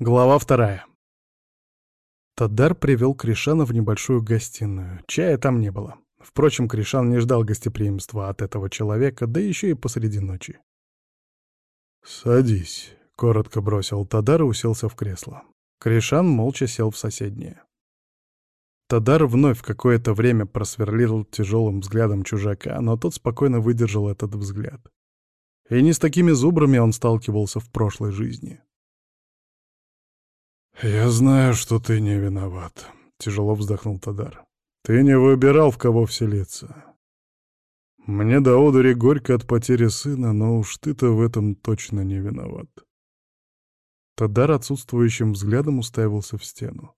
Глава вторая. Тадар привел Кришана в небольшую гостиную. Чая там не было. Впрочем, Кришан не ждал гостеприимства от этого человека, да еще и посреди ночи. «Садись», — коротко бросил Тадар и уселся в кресло. Кришан молча сел в соседнее. Тадар вновь какое-то время просверлил тяжелым взглядом чужака, но тот спокойно выдержал этот взгляд. И не с такими зубрами он сталкивался в прошлой жизни. «Я знаю, что ты не виноват», — тяжело вздохнул Тадар. «Ты не выбирал, в кого вселиться. Мне до одури горько от потери сына, но уж ты-то в этом точно не виноват». Тадар отсутствующим взглядом уставился в стену.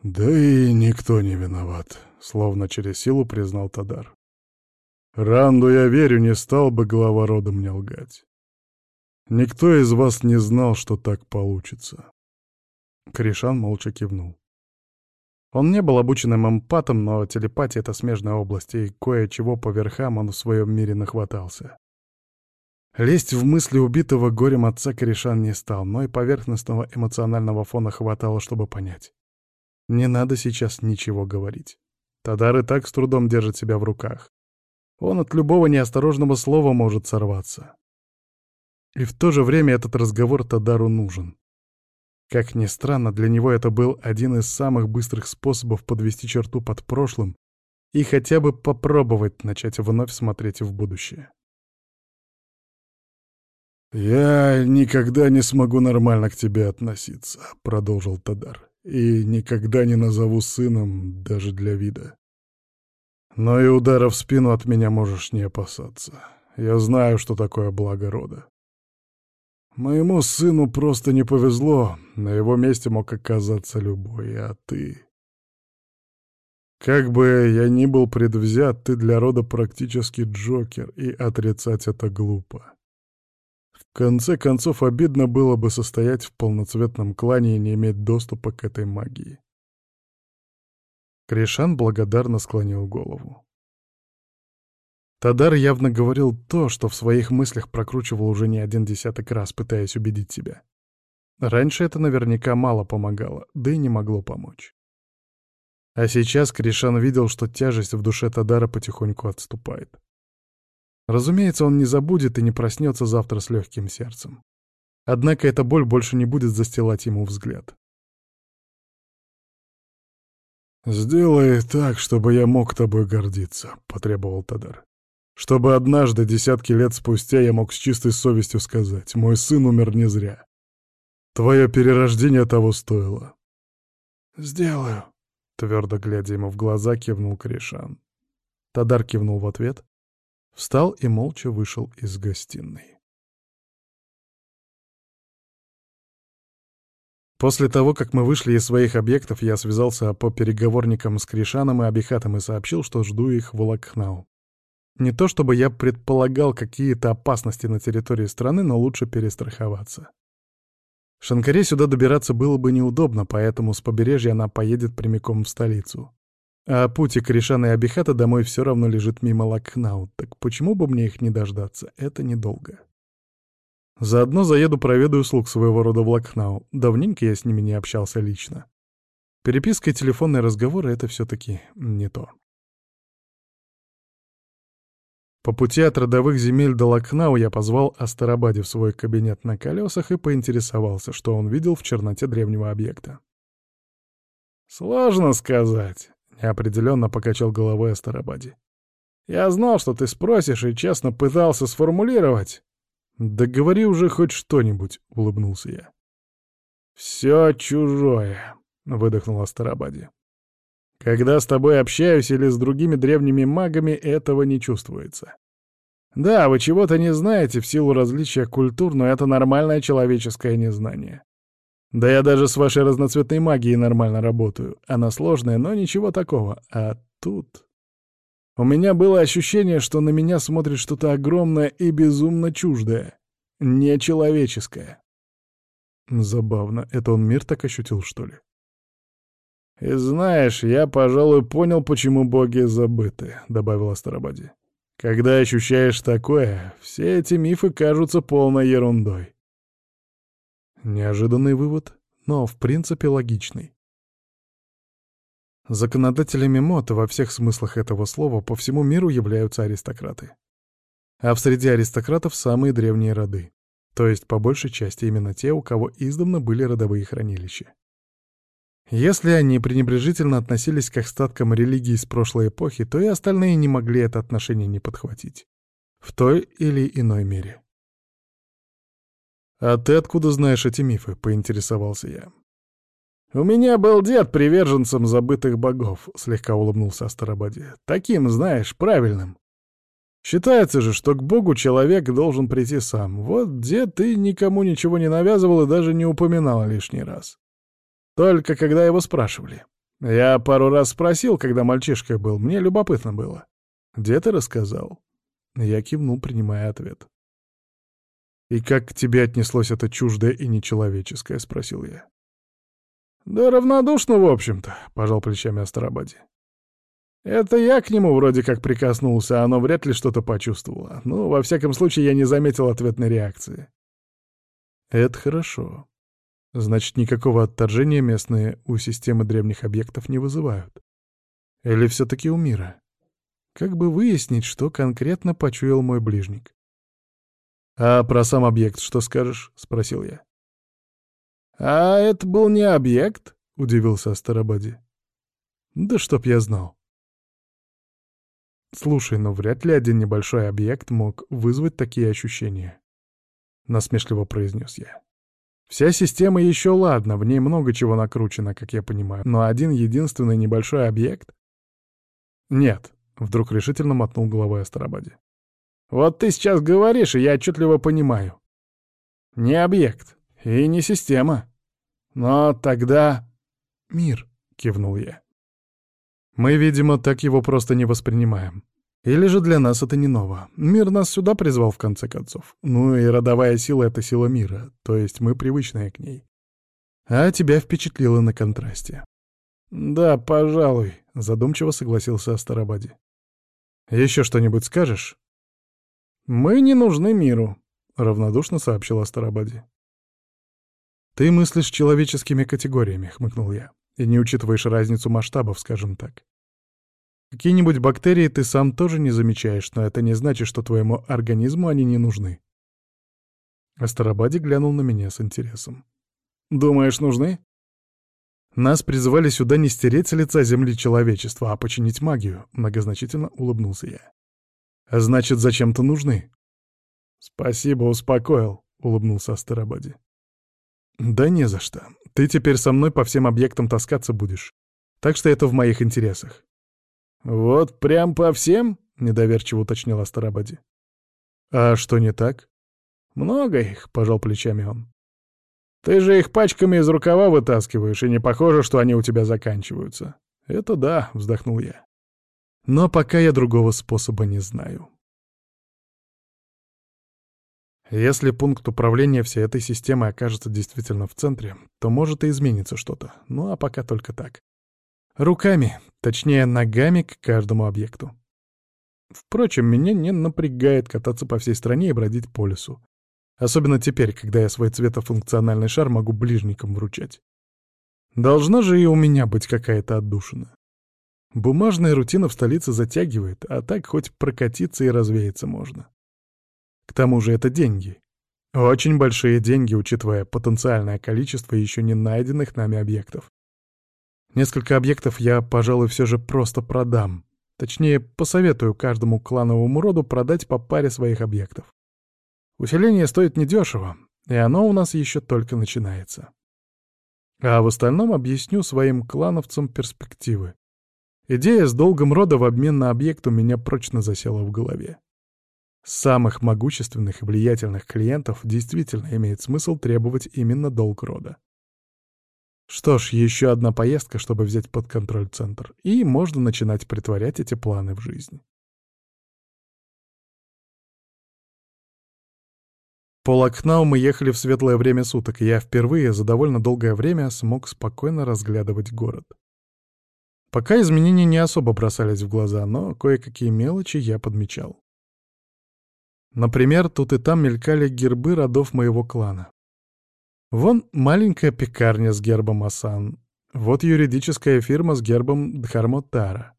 «Да и никто не виноват», — словно через силу признал Тадар. «Ранду я верю, не стал бы глава рода мне лгать. Никто из вас не знал, что так получится. Кришан молча кивнул. Он не был обученным эмпатом, но телепатия — это смежная область, и кое-чего по верхам он в своем мире нахватался. Лезть в мысли убитого горем отца Кришан не стал, но и поверхностного эмоционального фона хватало, чтобы понять. Не надо сейчас ничего говорить. Тадар и так с трудом держит себя в руках. Он от любого неосторожного слова может сорваться. И в то же время этот разговор Тадару нужен. Как ни странно, для него это был один из самых быстрых способов подвести черту под прошлым и хотя бы попробовать начать вновь смотреть в будущее. «Я никогда не смогу нормально к тебе относиться», — продолжил Тадар, «и никогда не назову сыном даже для вида. Но и удара в спину от меня можешь не опасаться. Я знаю, что такое благо рода. Моему сыну просто не повезло, на его месте мог оказаться любой, а ты... Как бы я ни был предвзят, ты для рода практически Джокер, и отрицать это глупо. В конце концов, обидно было бы состоять в полноцветном клане и не иметь доступа к этой магии. Кришан благодарно склонил голову. Тадар явно говорил то, что в своих мыслях прокручивал уже не один десяток раз, пытаясь убедить себя. Раньше это наверняка мало помогало, да и не могло помочь. А сейчас Кришан видел, что тяжесть в душе Тадара потихоньку отступает. Разумеется, он не забудет и не проснется завтра с легким сердцем. Однако эта боль больше не будет застилать ему взгляд. «Сделай так, чтобы я мог тобой гордиться», — потребовал Тадар. Чтобы однажды, десятки лет спустя, я мог с чистой совестью сказать, мой сын умер не зря. Твое перерождение того стоило. «Сделаю», — твердо глядя ему в глаза, кивнул Кришан. Тадар кивнул в ответ, встал и молча вышел из гостиной. После того, как мы вышли из своих объектов, я связался по переговорникам с Кришаном и Абихатом и сообщил, что жду их в Лакхнау. Не то чтобы я предполагал какие-то опасности на территории страны, но лучше перестраховаться. Шанкаре сюда добираться было бы неудобно, поэтому с побережья она поедет прямиком в столицу. А путь к Ришана и Абихата домой все равно лежит мимо Лакхнау, так почему бы мне их не дождаться? Это недолго. Заодно заеду проведу слуг своего рода в Лакхнау. Давненько я с ними не общался лично. Переписка и телефонные разговоры — это все-таки не то. По пути от родовых земель до Лакнау я позвал Астарабаде в свой кабинет на колесах и поинтересовался, что он видел в черноте древнего объекта. «Сложно сказать», — неопределенно покачал головой Астарабаде. «Я знал, что ты спросишь, и честно пытался сформулировать». «Да говори уже хоть что-нибудь», — улыбнулся я. «Все чужое», — выдохнул Астарабаде. Когда с тобой общаюсь или с другими древними магами, этого не чувствуется. Да, вы чего-то не знаете в силу различия культур, но это нормальное человеческое незнание. Да я даже с вашей разноцветной магией нормально работаю. Она сложная, но ничего такого. А тут... У меня было ощущение, что на меня смотрит что-то огромное и безумно чуждое. Нечеловеческое. Забавно. Это он мир так ощутил, что ли? «И знаешь, я, пожалуй, понял, почему боги забыты», — добавила Старобади. «Когда ощущаешь такое, все эти мифы кажутся полной ерундой». Неожиданный вывод, но в принципе логичный. Законодателями мод во всех смыслах этого слова по всему миру являются аристократы. А в среде аристократов самые древние роды, то есть по большей части именно те, у кого издавна были родовые хранилища. Если они пренебрежительно относились к остаткам религии с прошлой эпохи, то и остальные не могли это отношение не подхватить. В той или иной мере. «А ты откуда знаешь эти мифы?» — поинтересовался я. «У меня был дед приверженцем забытых богов», — слегка улыбнулся Астарабаде. «Таким, знаешь, правильным. Считается же, что к богу человек должен прийти сам. Вот дед и никому ничего не навязывал и даже не упоминал лишний раз. Только когда его спрашивали. Я пару раз спросил, когда мальчишкой был, мне любопытно было. Дед и рассказал. Я кивнул, принимая ответ. «И как к тебе отнеслось это чуждое и нечеловеческое?» — спросил я. «Да равнодушно, в общем-то», — пожал плечами Астарабаде. «Это я к нему вроде как прикоснулся, а оно вряд ли что-то почувствовало. Ну, во всяком случае, я не заметил ответной реакции». «Это хорошо. Значит, никакого отторжения местные у системы древних объектов не вызывают. Или все-таки у мира? Как бы выяснить, что конкретно почуял мой ближник?» «А про сам объект что скажешь?» — спросил я. «А это был не объект?» — удивился Астарабаде. «Да чтоб я знал». «Слушай, но вряд ли один небольшой объект мог вызвать такие ощущения», — насмешливо произнес я. «Вся система еще ладно, в ней много чего накручено, как я понимаю, но один единственный небольшой объект...» «Нет», — вдруг решительно мотнул головой Астарабаде. «Вот ты сейчас говоришь, и я отчетливо понимаю. Не объект и не система. Но тогда... Мир, кивнул я. Мы, видимо, так его просто не воспринимаем. Или же для нас это не ново. Мир нас сюда призвал, в конце концов. Ну и родовая сила — это сила мира, то есть мы привычные к ней. А тебя впечатлило на контрасте. «Да, пожалуй», — задумчиво согласился Астарабаде. «Еще что-нибудь скажешь?» «Мы не нужны миру», — равнодушно сообщил Астарабаде. «Ты мыслишь человеческими категориями», — хмыкнул я, «и не учитываешь разницу масштабов, скажем так. Какие-нибудь бактерии ты сам тоже не замечаешь, но это не значит, что твоему организму они не нужны». Астарабаде глянул на меня с интересом. «Думаешь, нужны?» «Нас призывали сюда не стереть с лица земли человечества, а починить магию», — многозначительно улыбнулся я. «А значит, зачем-то нужны». «Спасибо, успокоил», — улыбнулся Астарабаде. «Да не за что. Ты теперь со мной по всем объектам таскаться будешь. Так что это в моих интересах». «Вот прям по всем?» — недоверчиво уточнил Астарабаде. «А что не так?» «Много их», — пожал плечами он. «Ты же их пачками из рукава вытаскиваешь, и не похоже, что они у тебя заканчиваются». «Это да», — вздохнул я. «Но пока я другого способа не знаю». Если пункт управления всей этой системы окажется действительно в центре, то может и изменится что-то. Ну а пока только так. Руками, точнее ногами к каждому объекту. Впрочем, меня не напрягает кататься по всей стране и бродить по лесу. Особенно теперь, когда я свой цветофункциональный шар могу ближникам вручать. Должна же и у меня быть какая-то отдушина. Бумажная рутина в столице затягивает, а так хоть прокатиться и развеяться можно. К тому же это деньги. Очень большие деньги, учитывая потенциальное количество еще не найденных нами объектов. Несколько объектов я, пожалуй, все же просто продам. Точнее, посоветую каждому клановому роду продать по паре своих объектов. Усиление стоит недешево, и оно у нас еще только начинается. А в остальном объясню своим клановцам перспективы. Идея с долгом рода в обмен на объект у меня прочно засела в голове. Самых могущественных и влиятельных клиентов действительно имеет смысл требовать именно долг рода. Что ж, еще одна поездка, чтобы взять под контроль центр, и можно начинать притворять эти планы в жизнь. По Лакнау мы ехали в светлое время суток, и я впервые за довольно долгое время смог спокойно разглядывать город. Пока изменения не особо бросались в глаза, но кое-какие мелочи я подмечал. Например, тут и там мелькали гербы родов моего клана. Вон маленькая пекарня с гербом Асан. Вот юридическая фирма с гербом Дхармотара.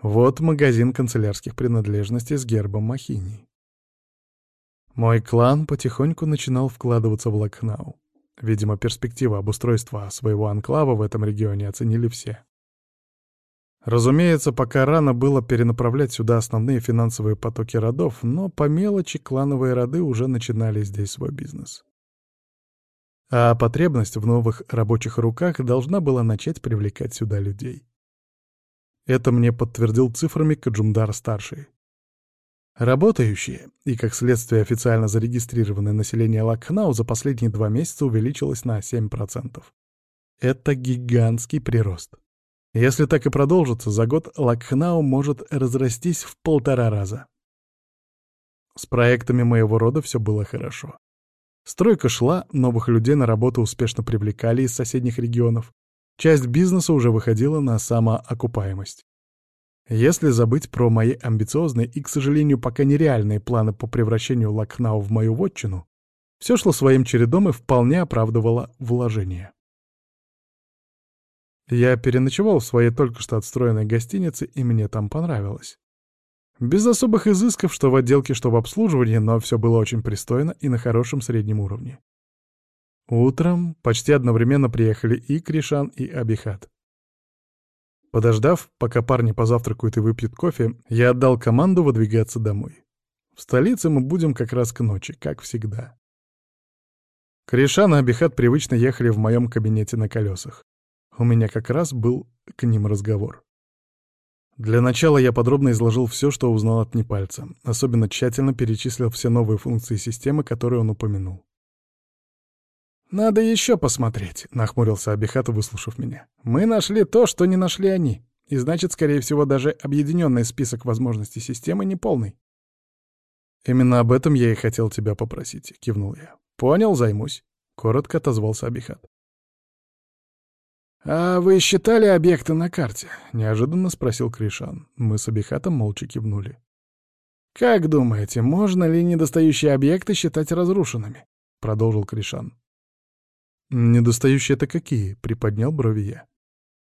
Вот магазин канцелярских принадлежностей с гербом Махини. Мой клан потихоньку начинал вкладываться в Лакнау. Видимо, перспектива обустройства своего анклава в этом регионе оценили все. Разумеется, пока рано было перенаправлять сюда основные финансовые потоки родов, но по мелочи клановые роды уже начинали здесь свой бизнес. А потребность в новых рабочих руках должна была начать привлекать сюда людей. Это мне подтвердил цифрами Каджумдар-старший. Работающие и, как следствие, официально зарегистрированное население Лакхнау за последние два месяца увеличилось на 7%. Это гигантский прирост. Если так и продолжится, за год Лакхнау может разрастись в полтора раза. С проектами моего рода все было хорошо. Стройка шла, новых людей на работу успешно привлекали из соседних регионов. Часть бизнеса уже выходила на самоокупаемость. Если забыть про мои амбициозные и, к сожалению, пока нереальные планы по превращению Лакхнау в мою вотчину, все шло своим чередом и вполне оправдывало вложение. Я переночевал в своей только что отстроенной гостинице, и мне там понравилось. Без особых изысков, что в отделке, что в обслуживании, но все было очень пристойно и на хорошем среднем уровне. Утром почти одновременно приехали и Кришан, и Абихат. Подождав, пока парни позавтракают и выпьют кофе, я отдал команду выдвигаться домой. В столице мы будем как раз к ночи, как всегда. Кришан и Абихат привычно ехали в моем кабинете на колесах. У меня как раз был к ним разговор. Для начала я подробно изложил все, что узнал от Непальца, особенно тщательно перечислил все новые функции системы, которые он упомянул. «Надо еще посмотреть», — нахмурился Абихат, выслушав меня. «Мы нашли то, что не нашли они, и значит, скорее всего, даже объединенный список возможностей системы неполный». «Именно об этом я и хотел тебя попросить», — кивнул я. «Понял, займусь», — коротко отозвался Абихат. «А вы считали объекты на карте?» — неожиданно спросил Кришан. Мы с Абихатом молча кивнули. «Как думаете, можно ли недостающие объекты считать разрушенными?» — продолжил Кришан. «Недостающие это какие?» — приподнял брови я.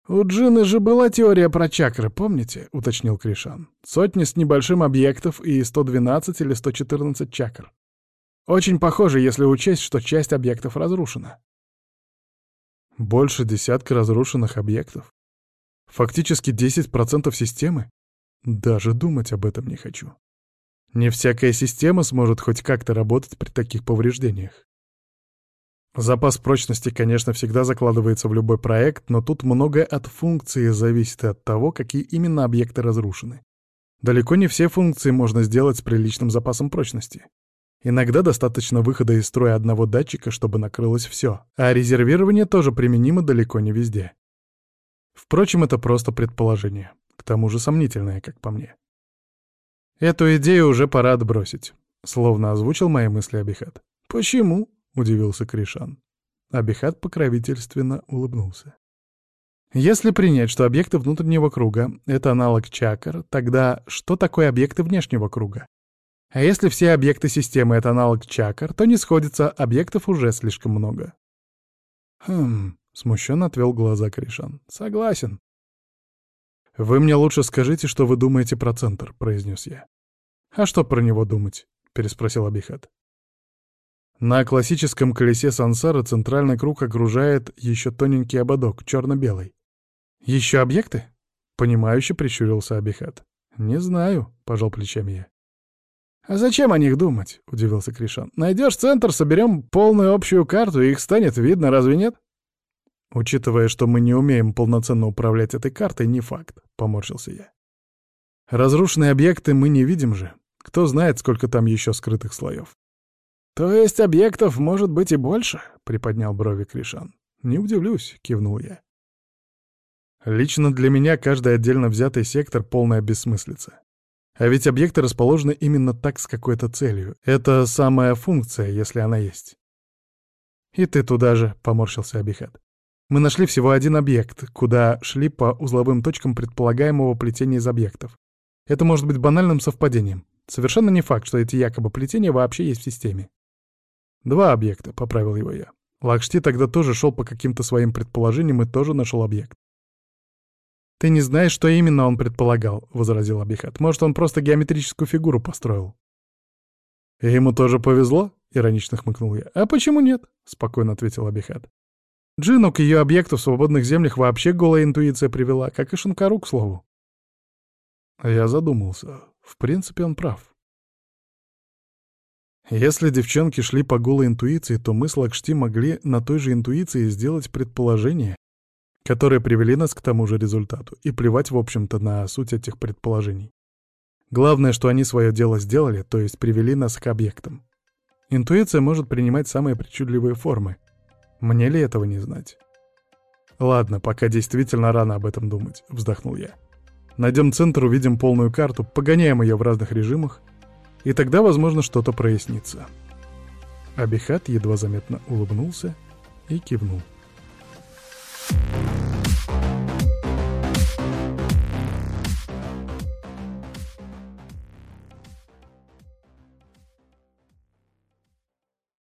«У Джины же была теория про чакры, помните?» — уточнил Кришан. «Сотни с небольшим объектов и 112 или 114 чакр. Очень похоже, если учесть, что часть объектов разрушена». «Больше десятка разрушенных объектов? Фактически 10% системы? Даже думать об этом не хочу. Не всякая система сможет хоть как-то работать при таких повреждениях. Запас прочности, конечно, всегда закладывается в любой проект, но тут многое от функции зависит от того, какие именно объекты разрушены. Далеко не все функции можно сделать с приличным запасом прочности. Иногда достаточно выхода из строя одного датчика, чтобы накрылось все, а резервирование тоже применимо далеко не везде. Впрочем, это просто предположение, к тому же сомнительное, как по мне. Эту идею уже пора отбросить, словно озвучил мои мысли Абихат. «Почему?» — удивился Кришан. Абихат покровительственно улыбнулся. Если принять, что объекты внутреннего круга — это аналог чакр, тогда что такое объекты внешнего круга? А если все объекты системы — это аналог чакр, то не сходится, объектов уже слишком много. Хм, смущенно отвел глаза Кришан. Согласен. «Вы мне лучше скажите, что вы думаете про центр», — произнес я. «А что про него думать?» — переспросил Абихат. На классическом колесе сансара центральный круг окружает еще тоненький ободок, черно-белый. «Еще объекты?» — понимающе прищурился Абихат. «Не знаю», — пожал плечами я. «А зачем о них думать?» — удивился Кришан. «Найдешь центр, соберем полную общую карту, и их станет видно, разве нет?» «Учитывая, что мы не умеем полноценно управлять этой картой, не факт», — поморщился я. «Разрушенные объекты мы не видим же. Кто знает, сколько там еще скрытых слоев. «То есть объектов может быть и больше?» — приподнял брови Кришан. «Не удивлюсь», — кивнул я. Лично для меня каждый отдельно взятый сектор — полная бессмыслица. А ведь объекты расположены именно так с какой-то целью. Это самая функция, если она есть. «И ты туда же», — поморщился Абихат. «Мы нашли всего один объект, куда шли по узловым точкам предполагаемого плетения из объектов. Это может быть банальным совпадением. Совершенно не факт, что эти якобы плетения вообще есть в системе. «Два объекта», — поправил его я. Лакшти тогда тоже шел по каким-то своим предположениям и тоже нашел объект. «Ты не знаешь, что именно он предполагал», — возразил Абихат. «Может, он просто геометрическую фигуру построил?» «И ему тоже повезло?» — иронично хмыкнул я. «А почему нет?» — спокойно ответил Абихат. Джину к ее объекту в свободных землях вообще голая интуиция привела, как и Шанкару, к слову. Я задумался. В принципе, он прав. Если девчонки шли по голой интуиции, то мы с Лакшти могли на той же интуиции сделать предположения, которые привели нас к тому же результату, и плевать, в общем-то, на суть этих предположений. Главное, что они свое дело сделали, то есть привели нас к объектам. Интуиция может принимать самые причудливые формы. Мне ли этого не знать? Ладно, пока действительно рано об этом думать, вздохнул я. Найдем центр, увидим полную карту, погоняем ее в разных режимах, и тогда, возможно, что-то прояснится. Абихат едва заметно улыбнулся и кивнул.